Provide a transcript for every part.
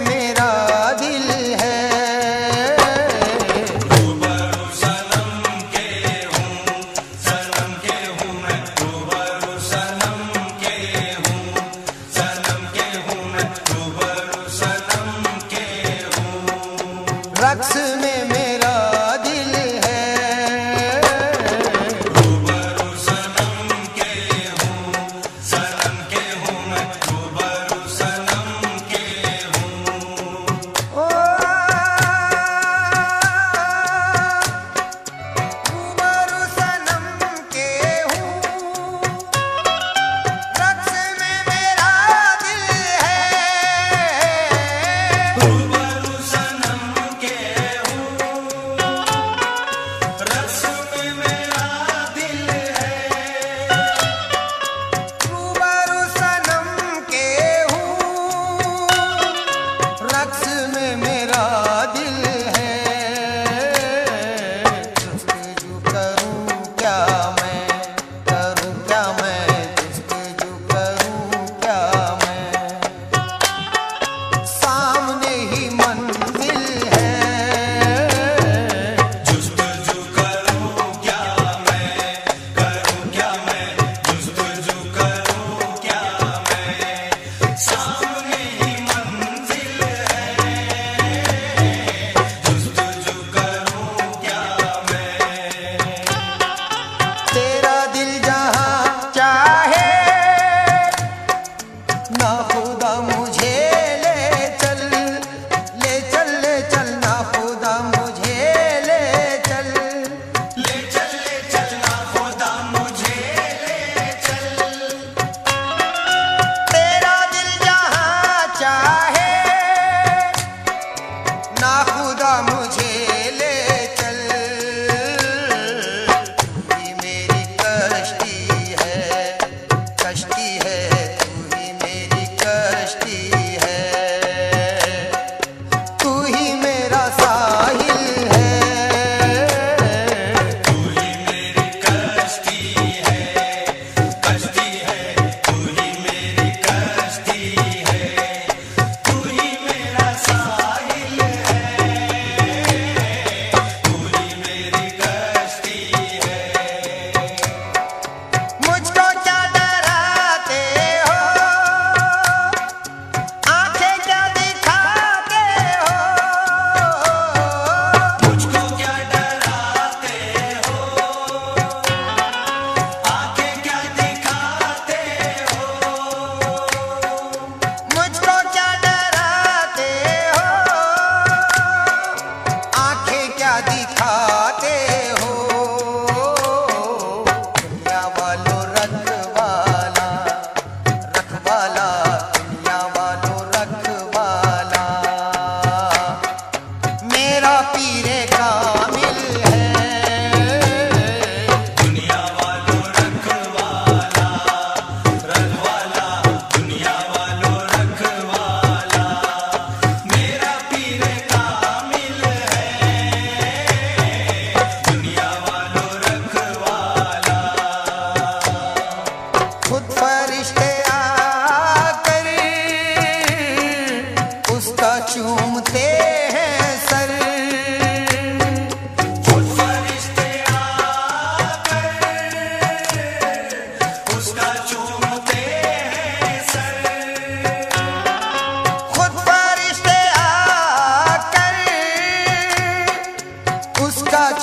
मेरा दिल है।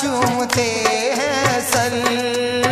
चूमते हैं सल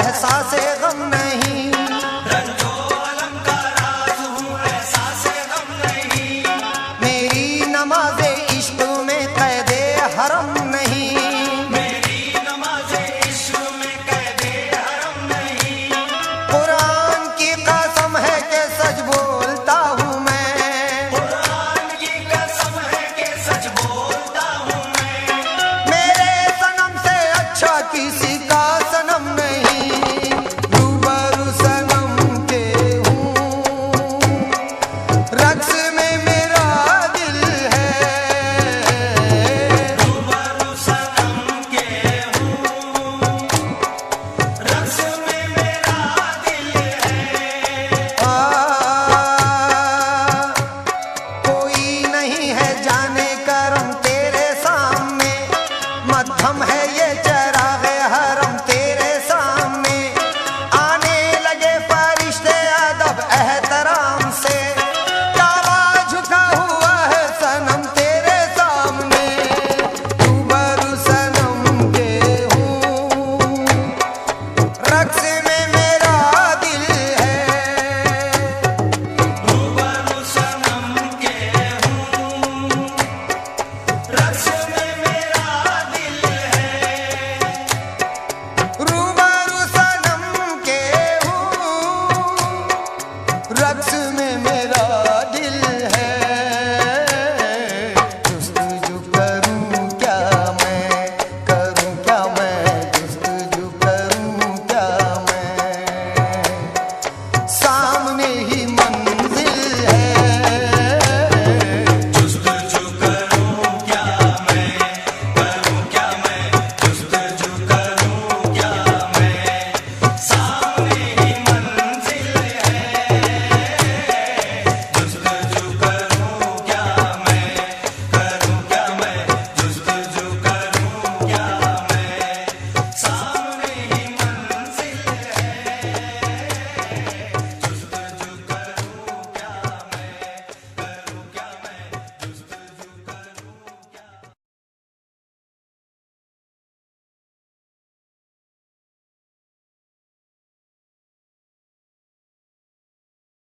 एहसान